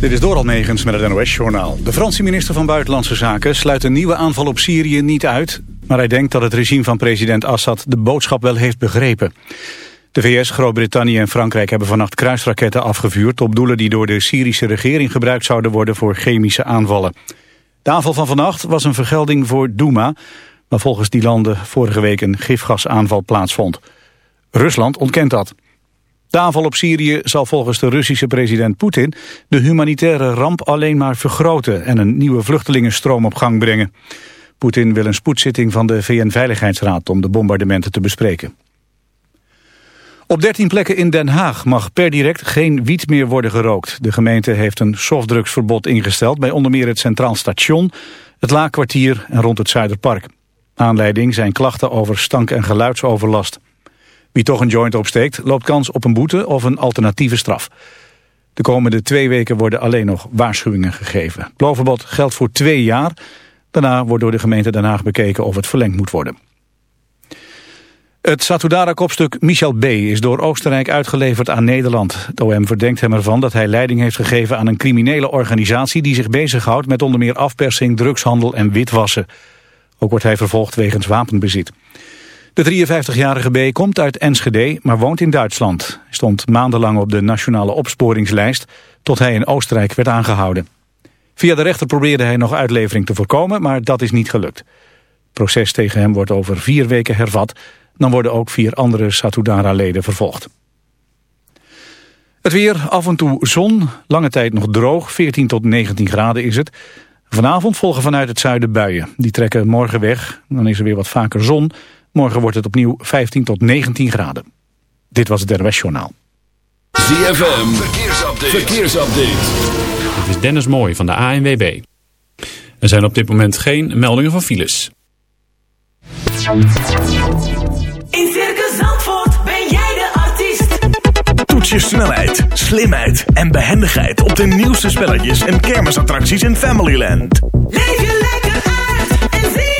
Dit is Doral Megens met het NOS-journaal. De Franse minister van Buitenlandse Zaken sluit een nieuwe aanval op Syrië niet uit... maar hij denkt dat het regime van president Assad de boodschap wel heeft begrepen. De VS, Groot-Brittannië en Frankrijk hebben vannacht kruisraketten afgevuurd... op doelen die door de Syrische regering gebruikt zouden worden voor chemische aanvallen. De aanval van vannacht was een vergelding voor Douma... waar volgens die landen vorige week een gifgasaanval plaatsvond. Rusland ontkent dat. De aanval op Syrië zal volgens de Russische president Poetin de humanitaire ramp alleen maar vergroten en een nieuwe vluchtelingenstroom op gang brengen. Poetin wil een spoedzitting van de VN-veiligheidsraad om de bombardementen te bespreken. Op 13 plekken in Den Haag mag per direct geen wiet meer worden gerookt. De gemeente heeft een softdrugsverbod ingesteld bij onder meer het Centraal Station, het Laakkwartier en rond het Zuiderpark. Aanleiding zijn klachten over stank- en geluidsoverlast. Wie toch een joint opsteekt, loopt kans op een boete of een alternatieve straf. De komende twee weken worden alleen nog waarschuwingen gegeven. Het geldt voor twee jaar. Daarna wordt door de gemeente Den Haag bekeken of het verlengd moet worden. Het Satudara-kopstuk Michel B. is door Oostenrijk uitgeleverd aan Nederland. De OM verdenkt hem ervan dat hij leiding heeft gegeven aan een criminele organisatie... die zich bezighoudt met onder meer afpersing, drugshandel en witwassen. Ook wordt hij vervolgd wegens wapenbezit. De 53-jarige B komt uit Enschede, maar woont in Duitsland. Stond maandenlang op de nationale opsporingslijst... tot hij in Oostenrijk werd aangehouden. Via de rechter probeerde hij nog uitlevering te voorkomen... maar dat is niet gelukt. Het proces tegen hem wordt over vier weken hervat. Dan worden ook vier andere Satudara-leden vervolgd. Het weer, af en toe zon, lange tijd nog droog, 14 tot 19 graden is het. Vanavond volgen vanuit het zuiden buien. Die trekken morgen weg, dan is er weer wat vaker zon... Morgen wordt het opnieuw 15 tot 19 graden. Dit was het RWS Journaal. ZFM, verkeersupdate. verkeersupdate. Dit is Dennis Mooij van de ANWB. Er zijn op dit moment geen meldingen van files. In Circus Zandvoort ben jij de artiest. Toets je snelheid, slimheid en behendigheid op de nieuwste spelletjes en kermisattracties in Familyland. Leef je lekker uit en zie.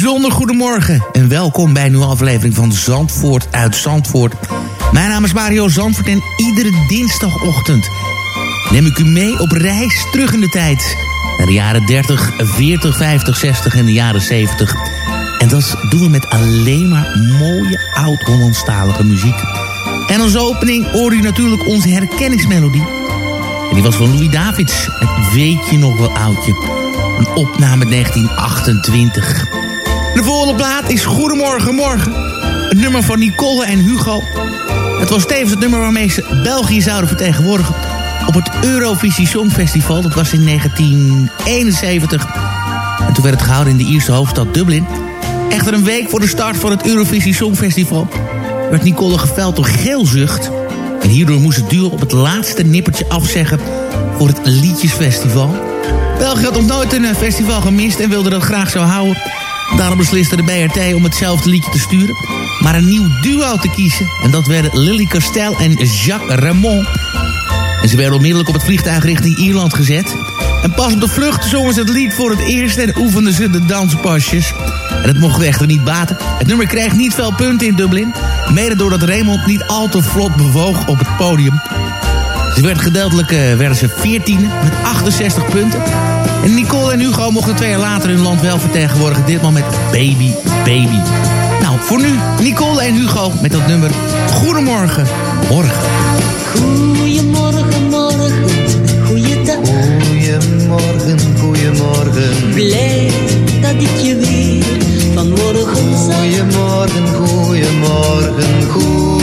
Bijzonder goedemorgen en welkom bij een nieuwe aflevering van Zandvoort uit Zandvoort. Mijn naam is Mario Zandvoort en iedere dinsdagochtend neem ik u mee op reis terug in de tijd. Naar de jaren 30, 40, 50, 60 en de jaren 70. En dat doen we met alleen maar mooie oud-Hollandstalige muziek. En als opening hoor u natuurlijk onze herkenningsmelodie. En die was van Louis Davids. Het weet je nog wel oudje. Een opname 1928. De volgende plaat is Goedemorgen Morgen. Het nummer van Nicole en Hugo. Het was tevens het nummer waarmee ze België zouden vertegenwoordigen... op het Eurovisie Songfestival. Dat was in 1971. En toen werd het gehouden in de Ierse hoofdstad Dublin. Echter een week voor de start van het Eurovisie Songfestival... werd Nicole geveld door geelzucht... En hierdoor moest het duo op het laatste nippertje afzeggen voor het Liedjesfestival. België had nog nooit een festival gemist en wilde dat graag zo houden. Daarom besliste de BRT om hetzelfde liedje te sturen, maar een nieuw duo te kiezen. En dat werden Lily Castel en Jacques Raymond. En ze werden onmiddellijk op het vliegtuig richting Ierland gezet. En pas op de vlucht zongen ze het lied voor het eerst en oefenden ze de danspasjes. En dat mocht echter niet baten. Het nummer kreeg niet veel punten in Dublin. Mede doordat Raymond niet al te vlot bewoog op het podium. Ze werden gedeeltelijk uh, werden ze 14 met 68 punten. En Nicole en Hugo mochten twee jaar later hun land wel vertegenwoordigen. Ditmaal met Baby Baby. Nou, voor nu Nicole en Hugo met dat nummer Goedemorgen Morgen. Goedemorgen, morgen, goeiedag. Goedemorgen, goedemorgen. Blij dat ik je weer vanmorgen zag. Goedemorgen, goedemorgen, goeiedag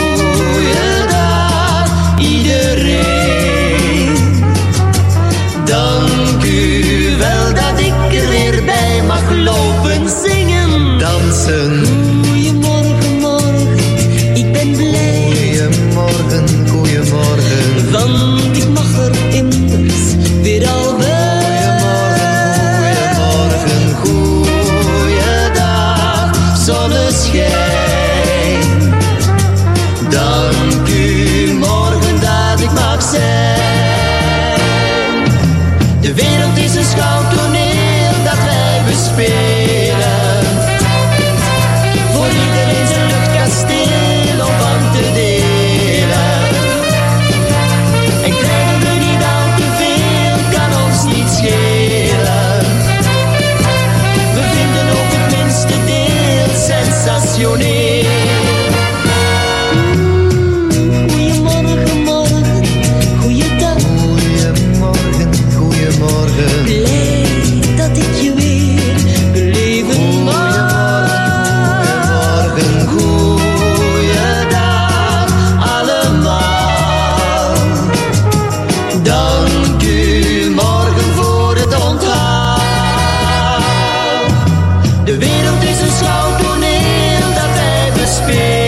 mag lopen, zingen, dansen. Goeiemorgen, morgen, ik ben blij. Goeiemorgen, goeiemorgen. Van De wereld is een schouwtoneel dat wij bespelen.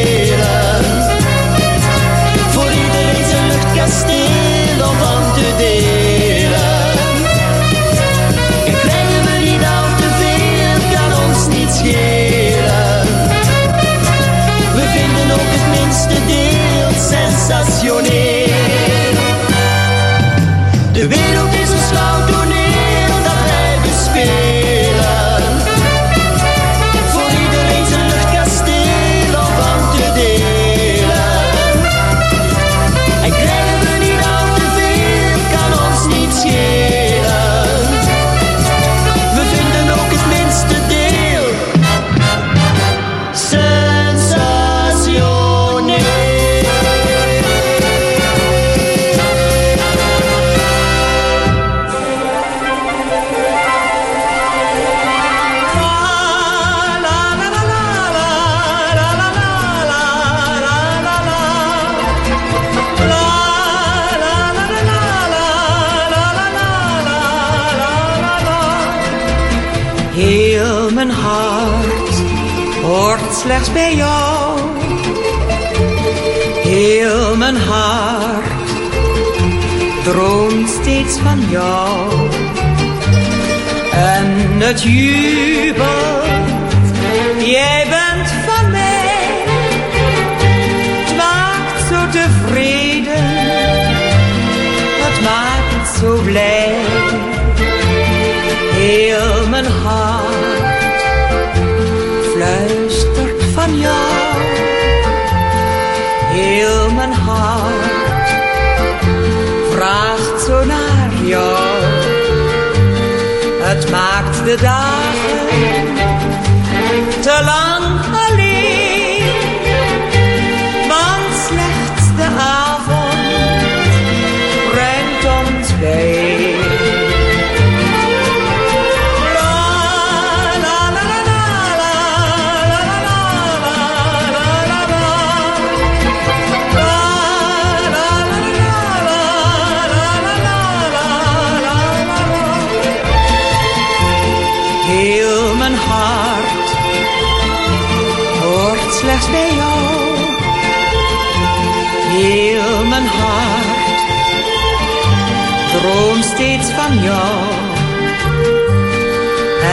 Heel mijn hart droomt steeds van jou. En het juur Het maakt de dagen te lang.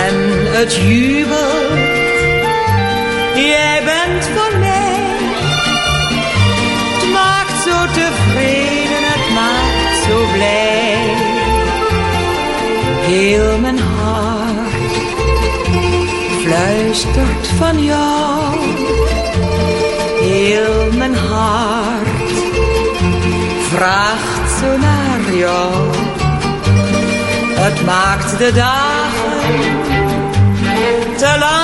En het jubelt, jij bent voor mij. Het maakt zo tevreden, het maakt zo blij. Heel mijn hart fluistert van jou. Heel mijn hart vraagt zo naar jou. Het maakt de dagen te lang.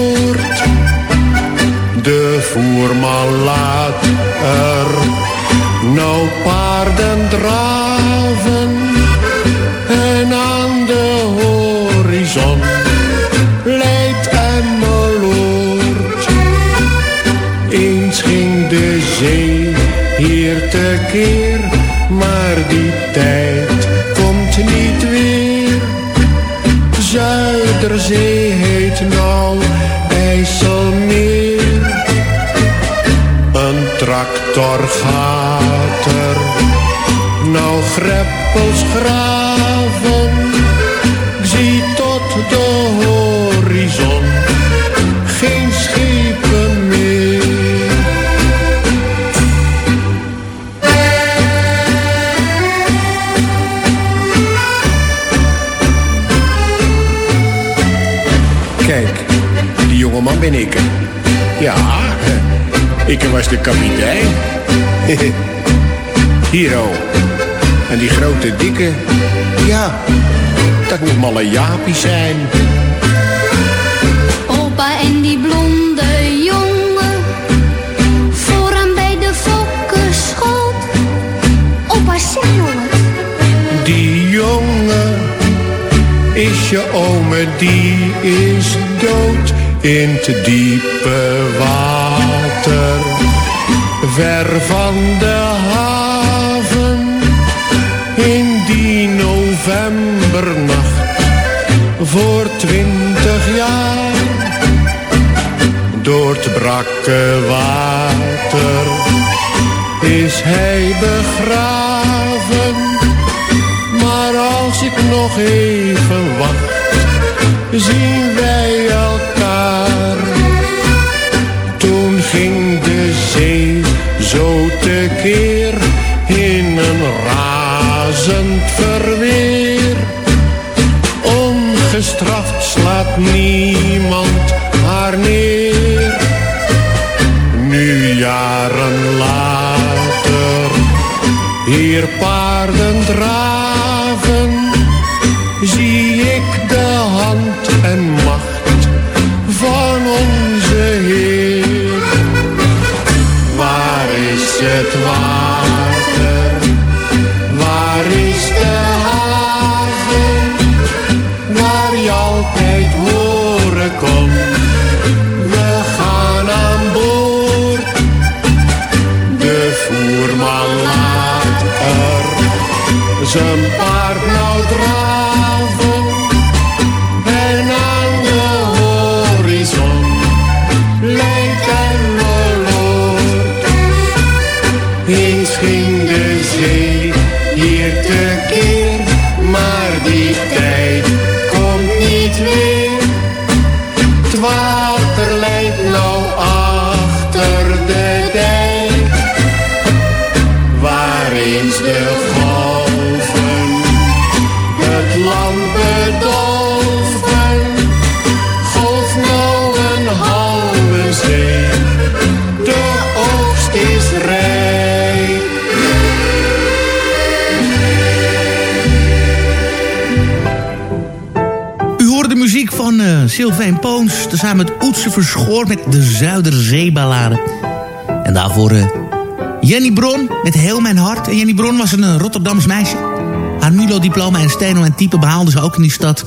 voerman laat er nou paarden draven en aan de horizon leidt Emmeloord. Eens ging de zee hier tekeer, maar die tijd komt niet weer. Zuiderzee greppels graven. Ik zie tot de horizon geen schepen meer. Kijk, die jongeman ben ik. Ja, ik was de kapitein. Hier oh. En die grote dikke, ja, dat moet malle Jaapie zijn. Opa en die blonde jongen, vooraan bij de fokkenschoot. Opa, zeg nou wat. Die jongen is je ome, die is dood in te diepe water. Ver van de brakke water is hij begraven. Maar als ik nog even wacht, zien wij elkaar. Toen ging de zee zo tekeer in een razend verweer. Ongestraft slaat niemand hier paarden draven, tezamen met Oetse Verschoor met de Zuiderzeeballade. En daarvoor eh, Jenny Bron met Heel Mijn Hart. En Jenny Bron was een eh, Rotterdams meisje. Haar MULO-diploma in steno en type behaalde ze ook in die stad.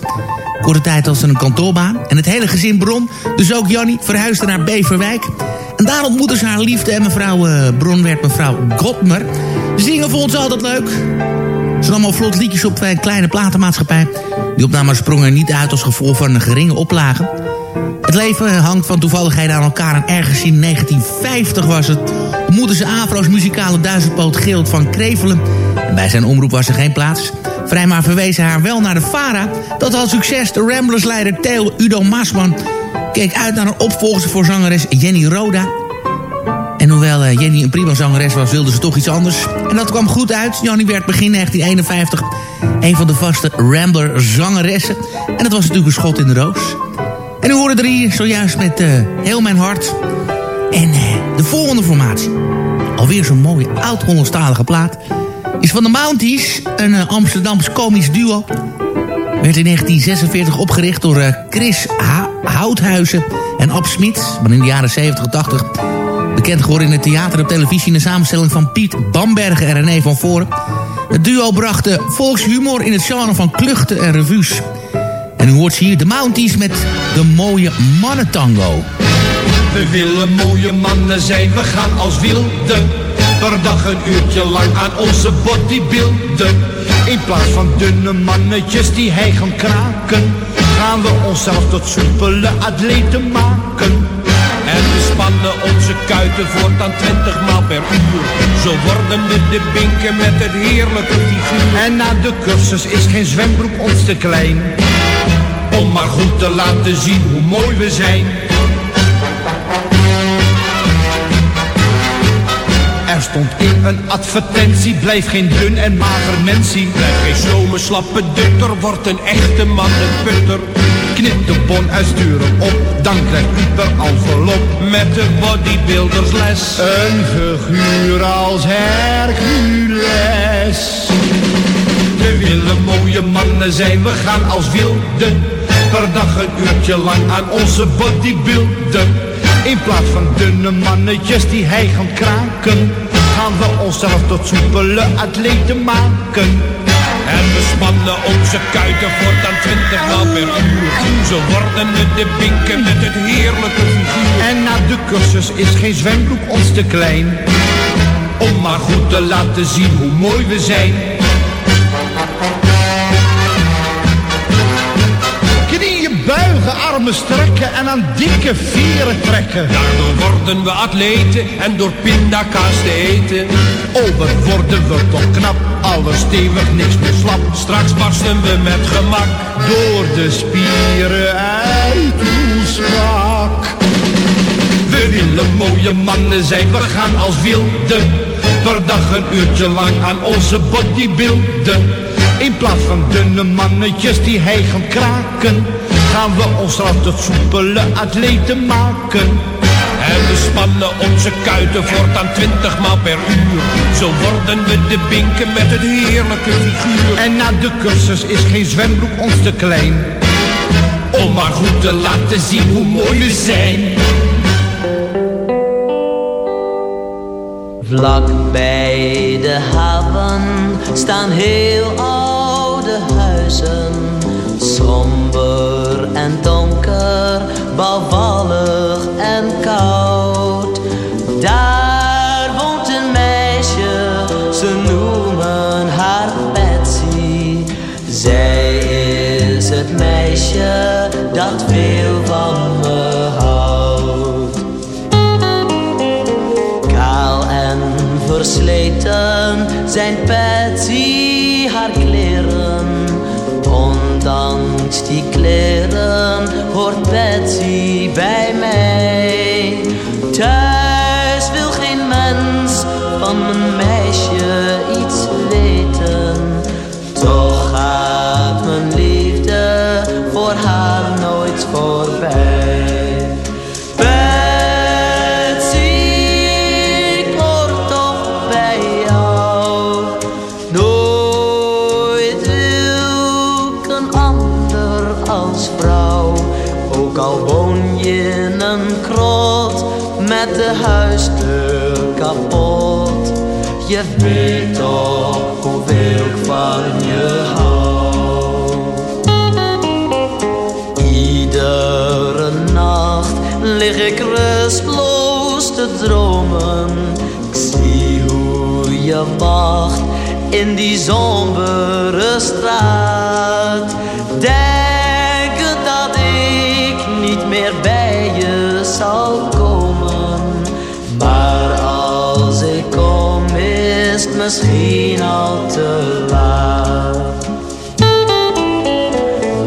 Korte tijd als ze een kantoorbaan. En het hele gezin Bron, dus ook Jannie, verhuisde naar Beverwijk. En daar ontmoette ze haar liefde en mevrouw eh, Bron werd mevrouw Godmer. Zingen vond ze altijd leuk. Ze nam al vlot liedjes op bij een kleine platenmaatschappij. Die opnames sprongen er niet uit als gevolg van een geringe oplage. Het leven hangt van toevalligheden aan elkaar en ergens in 1950 was het... ontmoette ze Afro's muzikale duizendpoot Geert van Krevelen. En bij zijn omroep was er geen plaats. Vrijmaar verwees haar wel naar de Fara. Dat had succes. De Ramblers-leider Theo Udo Maasman keek uit naar een opvolger voor zangeres Jenny Roda. En hoewel eh, Jenny een prima zangeres was, wilde ze toch iets anders. En dat kwam goed uit. Jannie werd begin 1951 een van de vaste Rambler zangeressen. En dat was natuurlijk een schot in de roos. En u hoorde er hier zojuist met uh, Heel Mijn Hart. En uh, de volgende formatie. Alweer zo'n mooie oud-Hollandstalige plaat. Is van de Mounties, een uh, Amsterdams komisch duo. Werd in 1946 opgericht door Chris Houthuizen en Ab Smit. Maar in de jaren 70 en 80 bekend geworden in het theater en televisie... in de samenstelling van Piet Bamberger en René van Voren. Het duo bracht volkshumor in het genre van kluchten en revues... En u hoort hier de Mounties met de mooie mannentango. We willen mooie mannen zijn, we gaan als wilden. Per dag een uurtje lang aan onze bodybuilden. In plaats van dunne mannetjes die hij gaan kraken. Gaan we onszelf tot soepele atleten maken. En we spannen onze kuiten voortaan 20 maal per uur. Zo worden we de binken met het heerlijke figuur. En na de cursus is geen zwembroek ons te klein om maar goed te laten zien hoe mooi we zijn. Er stond in een advertentie, blijf geen dun en mager mensie. Blijf geen slome slappe dutter, wordt een echte man een putter. Knip de bon uitsturen op, dan krijgt u per envelop met de bodybuildersles. Een figuur als Hercules. We willen mooie mannen zijn, we gaan als wilden per dag een uurtje lang aan onze bodybuilden. In plaats van dunne mannetjes die hij gaan kraken, gaan we onszelf tot soepele atleten maken. En we spannen onze kuiten voortaan twintig maal per uur. Zo worden we de binken met het heerlijke figuur. En na de cursus is geen zwembroek ons te klein. Om maar goed te laten zien hoe mooi we zijn. Buigen, armen strekken en aan dikke vieren trekken. Daardoor worden we atleten en door pindakaas te eten. Oh, wat worden we toch knap, alles stevig, niks meer slap. Straks barsten we met gemak door de spieren uit uw strak. We willen mooie mannen zijn, we gaan als wilden. Per dag een uurtje lang aan onze bodybuilden. In plaats van dunne mannetjes die hij gaan kraken gaan we ons tot soepele atleten maken. En we spannen onze kuiten voortaan twintig maal per uur. Zo worden we de binken met het heerlijke figuur. En na de cursus is geen zwembroek ons te klein. Om maar goed te laten zien hoe mooi we zijn. Vlak bij de haven staan heel oude bouwvallig en koud. Daar woont een meisje, ze noemen haar Betsy. Zij is het meisje dat veel van me houdt. Kaal en versleten zijn Betsy met de huisdeur kapot. Je weet toch hoeveel ik van je hou. Iedere nacht lig ik rustloos te dromen. Ik zie hoe je wacht in die sombere straat. Misschien al te laat.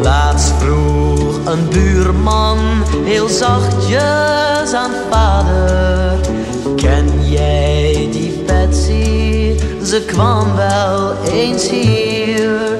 Laatst vroeg een buurman heel zachtjes aan vader. Ken jij die Betsy? Ze kwam wel eens hier.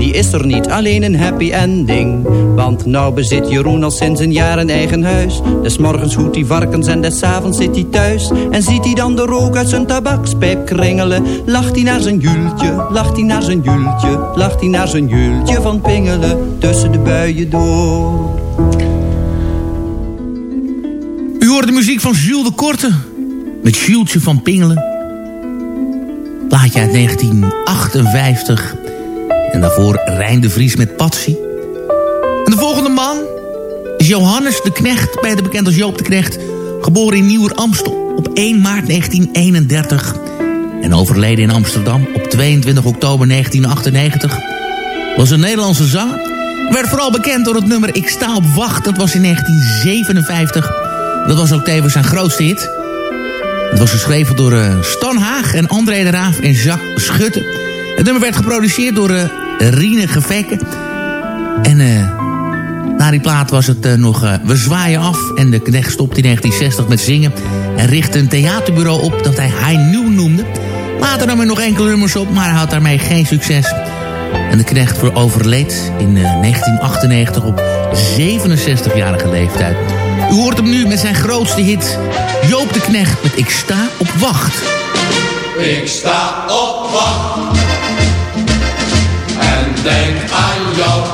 Die is er niet, alleen een happy ending. Want nou bezit Jeroen al sinds een jaar een eigen huis. Des morgens hoedt hij varkens en des avonds zit hij thuis. En ziet hij dan de rook uit zijn tabakspijp kringelen. Lacht hij naar zijn jultje, lacht hij naar zijn jultje. Lacht hij naar zijn jultje van pingelen tussen de buien door. U hoort de muziek van Jules de Korte. Met Jultje van Pingelen. Plaatje uit 1958. En daarvoor Rijn de Vries met Patsy. En de volgende man is Johannes de Knecht, beter bekend als Joop de Knecht. Geboren in Nieuwer-Amstel op 1 maart 1931. En overleden in Amsterdam op 22 oktober 1998. Was een Nederlandse zanger. Werd vooral bekend door het nummer Ik sta op wacht. Dat was in 1957. Dat was ook tevens zijn grootste hit. Het was geschreven door uh, Stan Haag en André de Raaf en Jacques Schutte. Het nummer werd geproduceerd door uh, Rine. En uh, na die plaat was het uh, nog We zwaaien af. En de knecht stopte in 1960 met zingen. En richtte een theaterbureau op dat hij Hij Nieuw noemde. Later nam hij nog enkele nummers op, maar hij had daarmee geen succes. En de knecht overleed in 1998 op 67-jarige leeftijd. U hoort hem nu met zijn grootste hit. Joop de Knecht met Ik sta op wacht. Ik sta op wacht denk aan jou.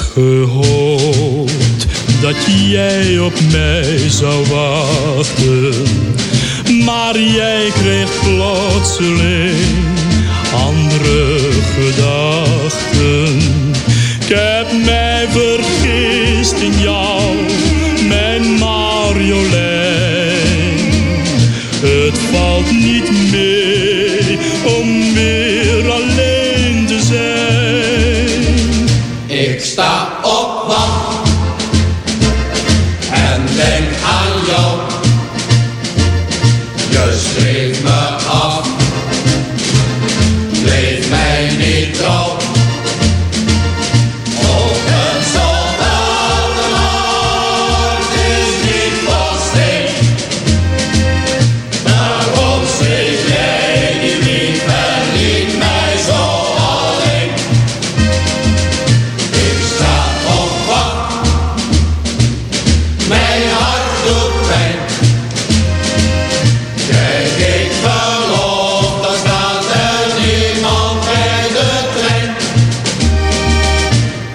Gehoopt dat jij op mij zou wachten. Maar jij kreeg plotseling andere gedachten. Ik heb mij vergist in jou,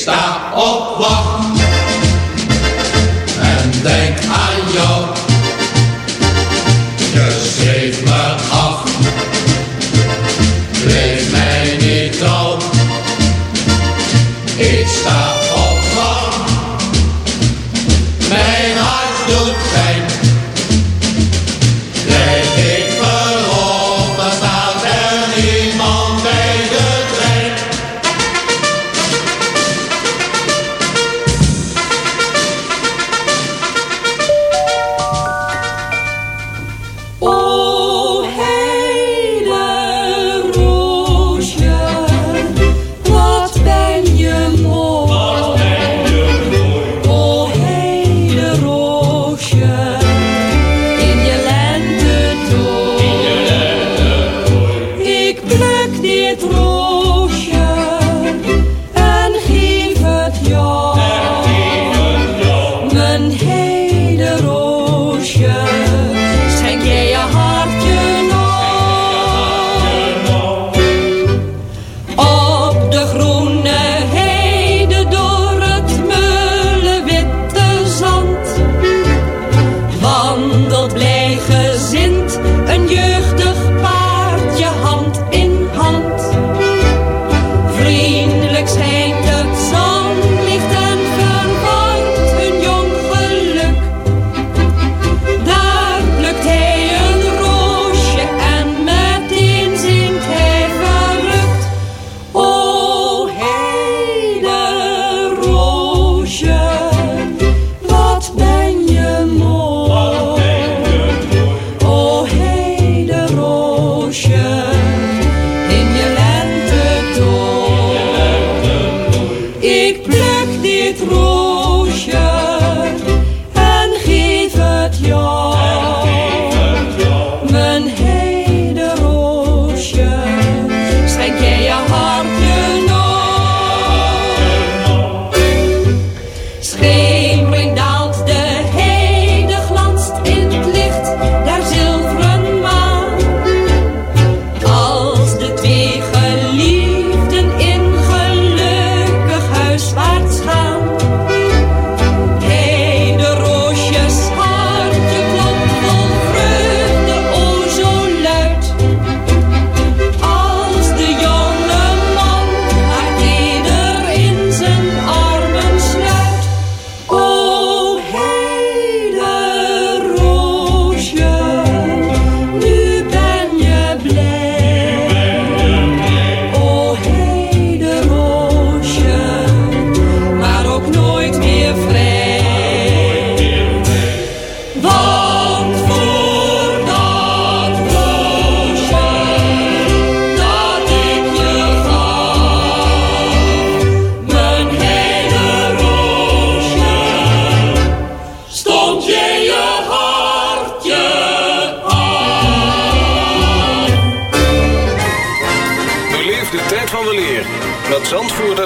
Ik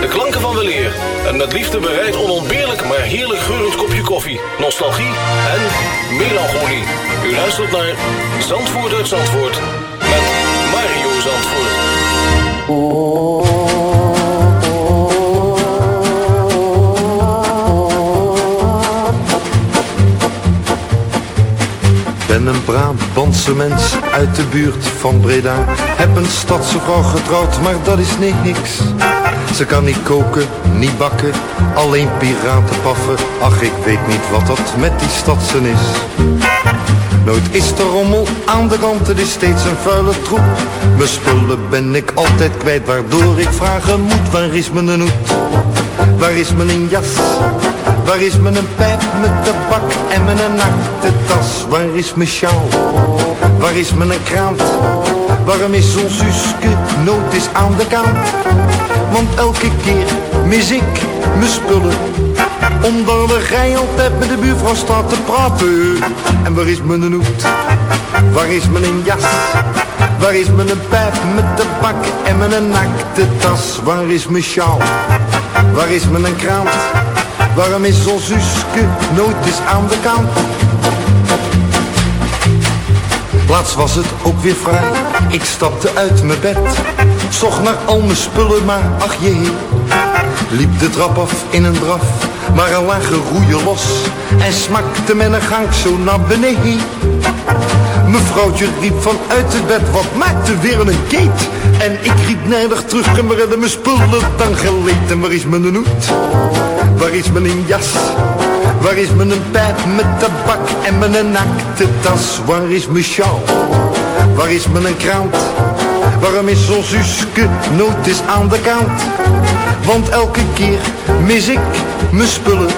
De klanken van weleer. En met liefde bereid onontbeerlijk maar heerlijk geurend kopje koffie. Nostalgie en melancholie. U luistert naar Zandvoort uit Zandvoort. Met Mario Zandvoort. ben een Brabantse mens uit de buurt van Breda. Heb een stadse vrouw getrouwd, maar dat is niks. Ze kan niet koken, niet bakken, alleen piraten paffen. Ach, ik weet niet wat dat met die stadsen is. Nooit is de rommel aan de kant, het is steeds een vuile troep. Mijn spullen ben ik altijd kwijt, waardoor ik vragen moet. Waar is mijn hoed? Waar is mijn jas? Waar is mijn pijp met tabak en mijn nakte tas? Waar is mijn sjaal? Waar is mijn krant? Waarom is ons Suske nood is aan de kant? Want elke keer mis ik mijn spullen Omdat de rij altijd met de buurvrouw staat te praten En waar is mijn hoed? Waar is mijn jas? Waar is mijn pijp met tabak en mijn nakte tas? Waar is mijn sjaal? Waar is mijn krant? Waarom is ons Suske nooit eens aan de kant? Laatst was het ook weer vrij, ik stapte uit mijn bed. Zocht naar al mijn spullen, maar ach jee. Liep de trap af in een draf, maar er lagen roeien los. En smakte men een gang zo naar beneden. Mevrouwtje riep vanuit het bed, wat maakte weer een keet? En ik riep nijdig terug en we redden mijn spullen dan geleed. En waar is mijn hoed? Waar is mijn jas? Waar is mijn pijp met tabak en mijn nakte tas? Waar is mijn sjaal? Waar is mijn krant? Waarom is ons Suske nooit eens aan de kant? Want elke keer mis ik mijn spullen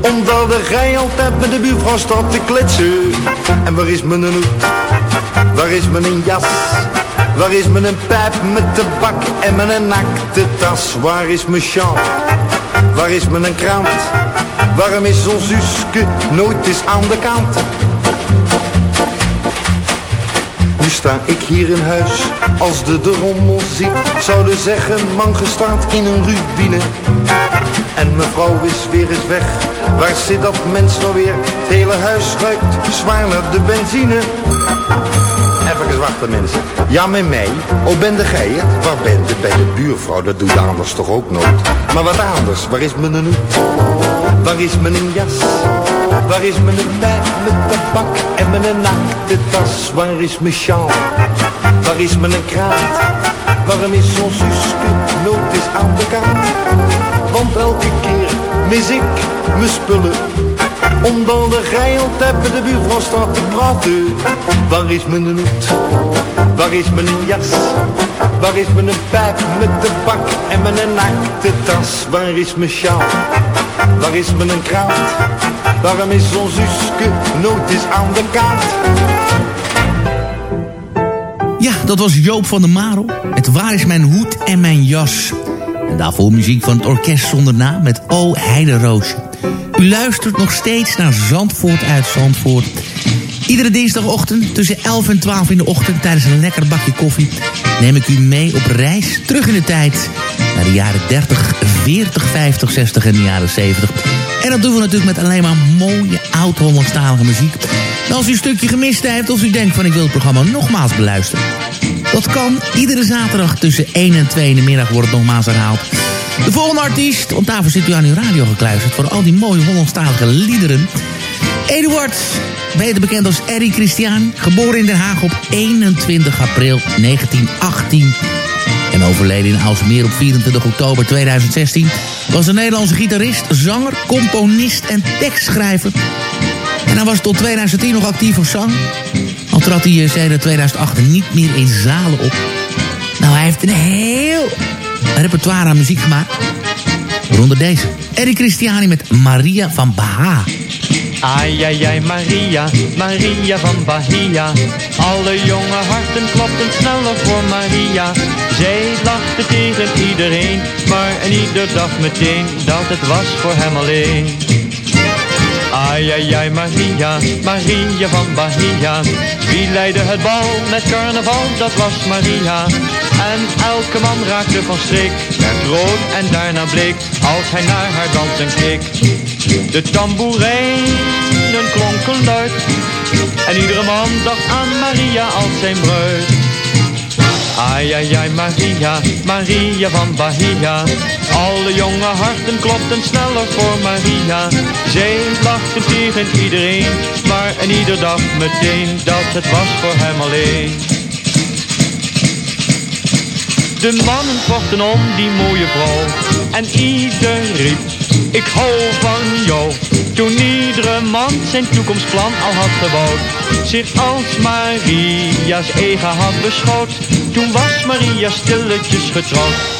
Omdat de rij altijd met de buurvrouw staat te kletsen En waar is mijn hoed? Waar is mijn jas? Waar is mijn pijp met tabak en mijn nakte tas? Waar is mijn sjaal? Waar is mijn krant? Waarom is ons Suske nooit eens aan de kant? Nu sta ik hier in huis, als de de rommel ziet Zouden zeggen, man gestaat in een rubine En mevrouw is weer eens weg, waar zit dat mens nou weer? Het hele huis ruikt zwaar naar de benzine Even wachten mensen. Ja, met mij. Oh, ben de gij? Waar bent je bij de buurvrouw? Dat doe je anders toch ook nooit? Maar wat anders? Waar is mijn hoed? Waar is mijn jas? Waar is mijn pijp met tabak en mijn nakte tas? Waar is mijn sjaal? Waar is mijn kraat? Waarom is zo'n Suske nooit eens aan de kant? Want elke keer mis ik mijn spullen omdat de rij met de buurvrouw staat te praten. Waar is mijn hoed? Waar is mijn jas? Waar is mijn pijp met de bak en mijn nakte tas? Waar is mijn sjaal? Waar is mijn krant? Waarom is zo'n Suske nooit aan de kant? Ja, dat was Joop van der Marel. Het Waar is mijn hoed en mijn jas? En daarvoor muziek van het orkest zonder naam met O Heideroosje. U luistert nog steeds naar Zandvoort uit Zandvoort. Iedere dinsdagochtend tussen 11 en 12 in de ochtend... tijdens een lekker bakje koffie... neem ik u mee op reis terug in de tijd... naar de jaren 30, 40, 50, 60 en de jaren 70. En dat doen we natuurlijk met alleen maar mooie oud-Hollandstalige muziek. En als u een stukje gemist heeft of u denkt van ik wil het programma nogmaals beluisteren... dat kan iedere zaterdag tussen 1 en 2 in de middag wordt het nogmaals herhaald... De volgende artiest, want daarvoor zit u aan uw radio gekluisterd... voor al die mooie Hollandstalige liederen. Eduard, beter bekend als Eddie Christian... geboren in Den Haag op 21 april 1918... en Overleden in Aalsmeer op 24 oktober 2016... was een Nederlandse gitarist, zanger, componist en tekstschrijver. En hij was tot 2010 nog actief op zang. Al trad hij eh, sinds 2008 niet meer in zalen op. Nou, hij heeft een heel repertoire aan muziek gemaakt. Waaronder deze. Eric Christiani met Maria van Baha. Ai, ai, ai, Maria, Maria van Bahia. Alle jonge harten klopten sneller voor Maria. Zij lachte tegen iedereen, maar ieder dacht meteen dat het was voor hem alleen. Ai, ai, Maria, Maria van Bahia. Wie leidde het bal met carnaval, dat was Maria. En elke man raakte van streek, werd rood en daarna bleek, als hij naar haar dansen keek. De tamboerijnen klonken luid, en iedere man dacht aan Maria als zijn bruid. Ai, ai, ai, Maria, Maria van Bahia. Alle jonge harten klopten sneller voor Maria. Zij lachte tegen iedereen, maar en ieder dacht meteen dat het was voor hem alleen. De mannen vochten om die mooie vrouw en ieder riep, ik hou van jou. Toen iedere man zijn toekomstplan al had gebouwd, zich als Maria's eigen had beschouwd. Toen was Maria stilletjes getrouwd.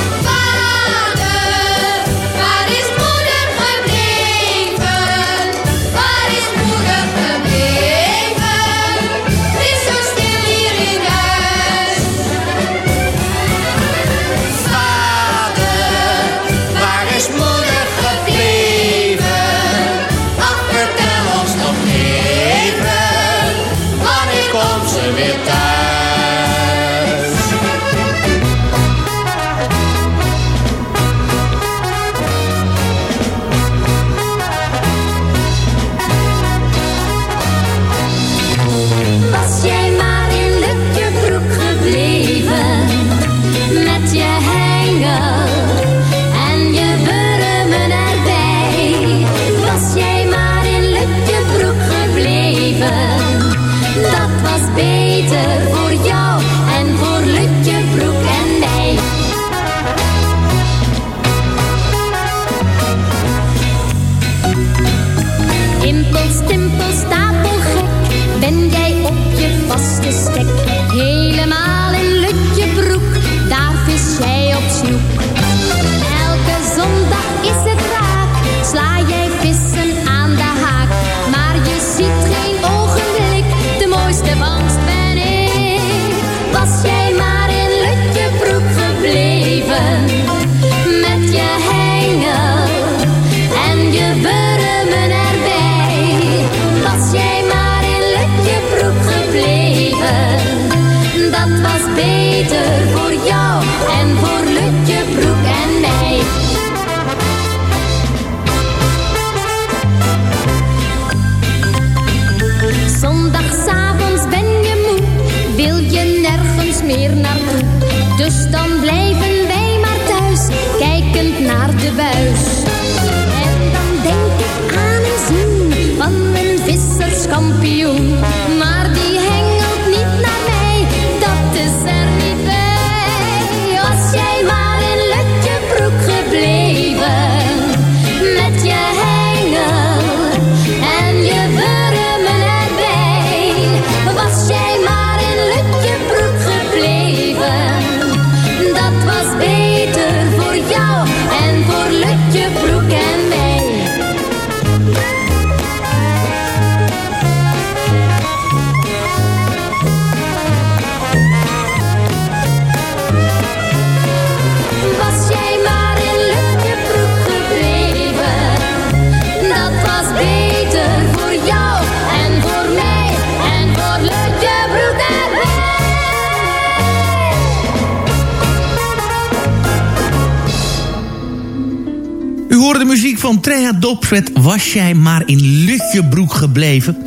Was jij maar in Lutjebroek gebleven.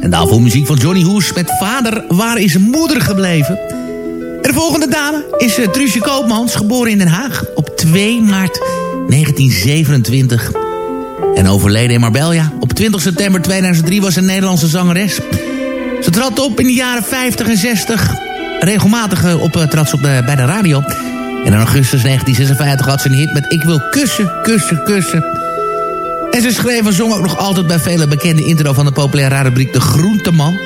En daarvoor muziek van Johnny Hoes met Vader, waar is moeder gebleven? En de volgende dame is uh, Truusje Koopmans, geboren in Den Haag op 2 maart 1927. En overleden in Marbella. Op 20 september 2003 was een Nederlandse zangeres. Ze trad op in de jaren 50 en 60. Regelmatig eh, op, uh, trad op bij de radio. En in augustus 1956 had ze een hit met Ik wil kussen, kussen, kussen. En ze schreef en zong ook nog altijd bij vele bekende intro van de populaire rubriek De Groenteman.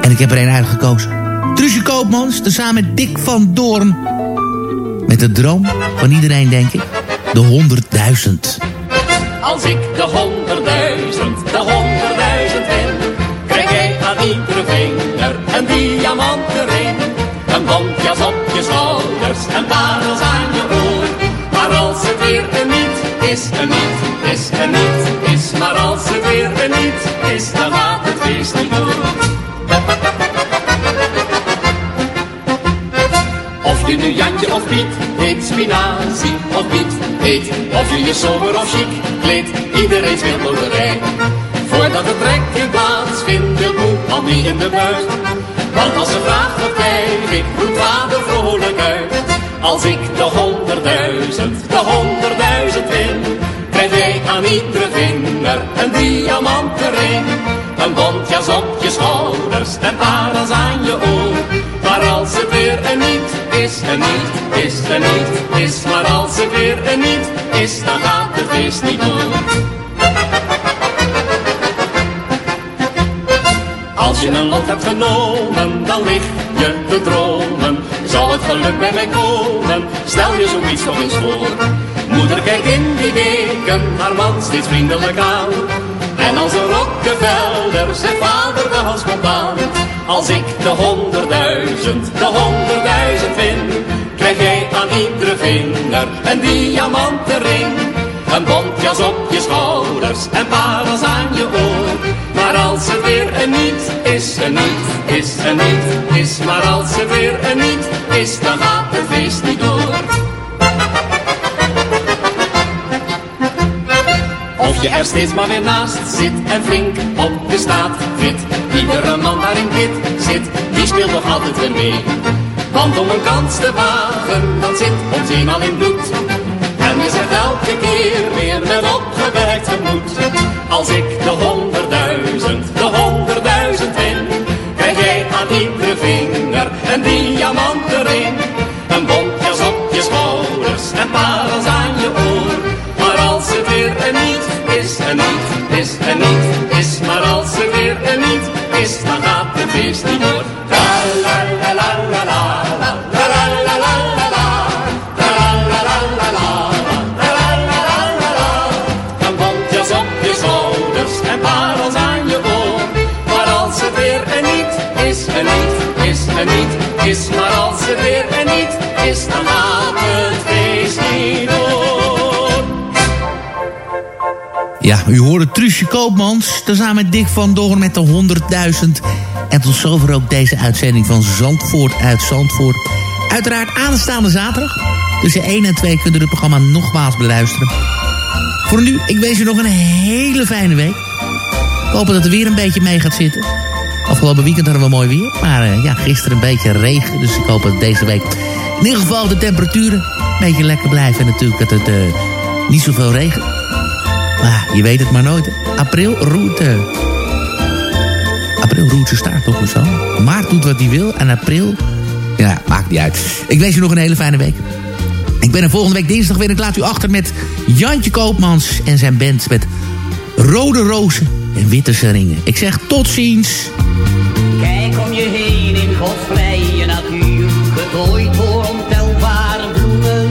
En ik heb er een uitgekozen. Truusje Koopmans, tezamen met Dick van Doorn. Met de droom van iedereen, denk ik. De honderdduizend. Als ik de honderdduizend, de honderdduizend win, krijg jij aan iedere vinger een diamanten ring. Een bontjas op je schouders en parels aan je als het weer een niet is, een niet is, een niet is. Maar als het weer een niet is, dan gaat het feest niet door. Of je nu Jantje of Piet heet, spinazie of Piet heet. Of je je sober of chic kleedt, iedereen speelt loterij. Voordat het trekken plaatsvindt, wil moe al niet in de buurt. Want als ze vraagt wat krijg ik, roept vader vrolijk uit. Als ik de honderdduizend, de honderdduizend win, krijg jij aan iedere vinger een diamanten ring. Een bontjas op je schouders en parels aan je oor. Maar als het weer een niet is, een niet is, een niet is. Maar als het weer een niet is, dan gaat het feest niet door. Als je een lot hebt genomen, dan lig je te dromen. Zal het geluk bij mij komen? Stel je zoiets nog eens voor. Moeder kijkt in die weken haar man steeds vriendelijk aan. En als een Rockefeller zegt vader de hals komt. Als ik de honderdduizend, de honderdduizend win, krijg jij aan iedere vinger een diamanten ring. Een bontjas op je schouders en parels aan je oor. Maar als het weer een niet is, een niet is, een niet is. Maar als het weer een niet is, dan gaat het feest niet door. Of je er steeds maar weer naast zit en flink op de staat fit. Iedere man daar in dit zit, die speelt nog altijd weer mee. Want om een kans te wagen, dat zit ons eenmaal in bloed. En je zegt elke keer weer met opgewerkt gemoed. Als ik de honderdduizend, de honderdduizend win, krijg jij aan iedere vinger een diamant erin. Een bontjas op je schouders en parels aan je oor. Maar als het weer een niet is, en niet is, en niet is. Maar als het weer een niet is, dan gaat de feest niet door. Is. Maar als het weer er niet is, dan gaat het feest niet door. Ja, u hoorde Truusje Koopmans, tezamen met Dick van Doorn met de 100.000. En tot zover ook deze uitzending van Zandvoort uit Zandvoort. Uiteraard aanstaande zaterdag. Tussen 1 en 2 kunt u het programma nogmaals beluisteren. Voor nu, ik wens u nog een hele fijne week. Ik hoop dat het weer een beetje mee gaat zitten. Afgelopen weekend hadden we mooi weer. Maar eh, ja, gisteren een beetje regen. Dus ik hoop dat deze week in ieder geval de temperaturen een beetje lekker blijven. En natuurlijk dat het eh, niet zoveel regent. Maar je weet het maar nooit. April roert... eh, april roert zijn staart toch of zo. Maart doet wat hij wil. En april... Ja, maakt niet uit. Ik wens je nog een hele fijne week. Ik ben er volgende week dinsdag weer. Ik laat u achter met Jantje Koopmans en zijn band met Rode Rozen en Witte Seringen. Ik zeg tot ziens. Vrije natuur, getooid voor ontelbare bloemen.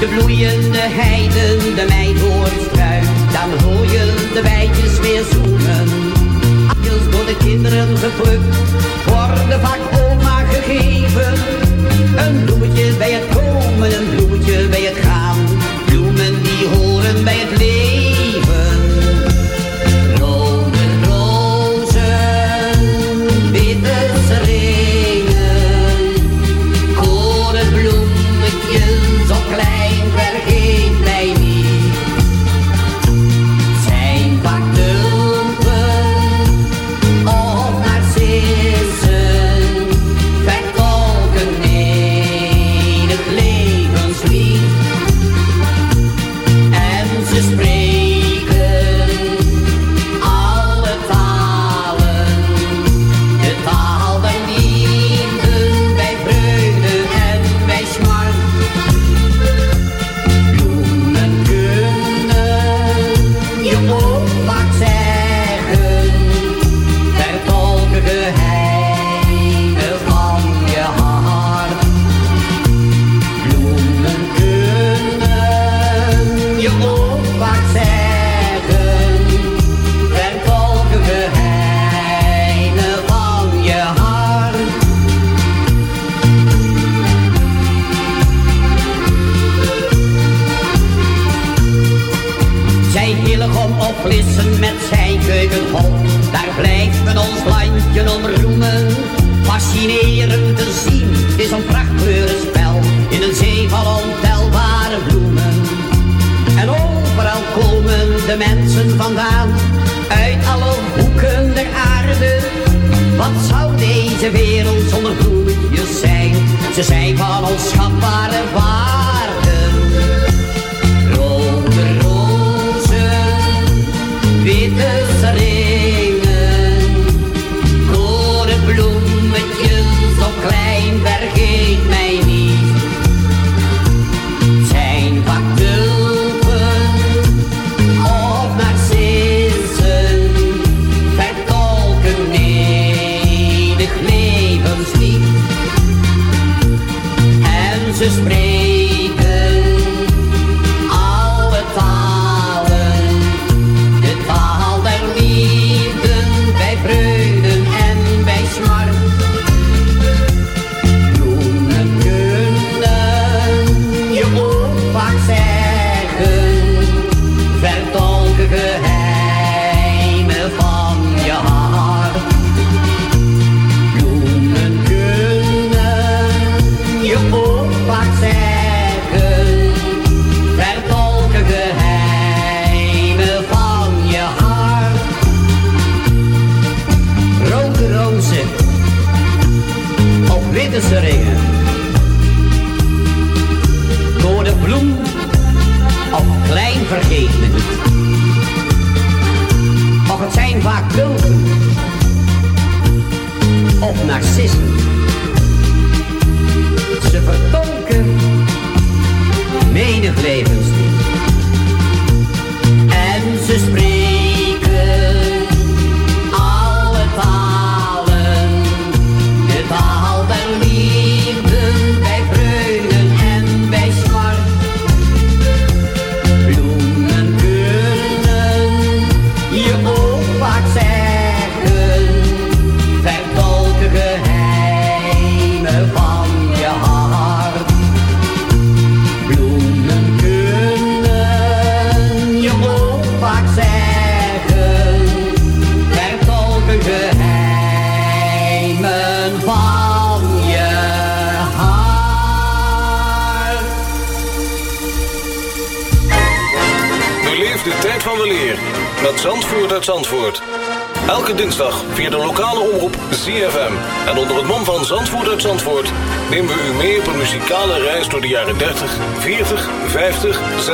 De bloeiende heiden, de meidoornstruik, dan hoor je de bijtjes weer zoemen. Appels door de kinderen geplukt, worden vaak oma gegeven. Een bloemetje bij het komen, een bloemetje bij het gaan. Bloemen die horen bij het leven.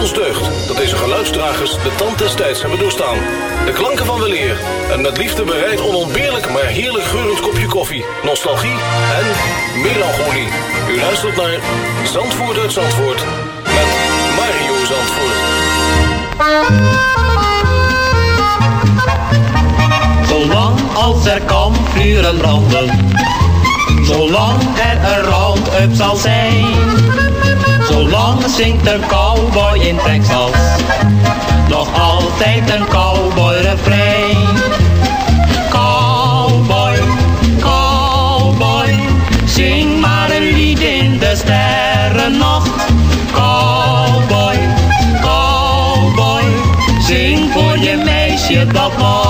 Ons deugd dat deze geluidsdragers de tand des tijds hebben doorstaan. De klanken van weleer en met liefde bereid onontbeerlijk maar heerlijk geurend kopje koffie, nostalgie en melancholie. U luistert naar Zandvoort uit Zandvoort met Mario Zandvoort. Zolang als er kampvuren branden, zolang er een round-up zal zijn, zolang zingt een cowboy in Texas, nog altijd een cowboy refrein. Cowboy, cowboy, zing maar een lied in de sterrennacht. Cowboy, cowboy, zing voor je meisje dat.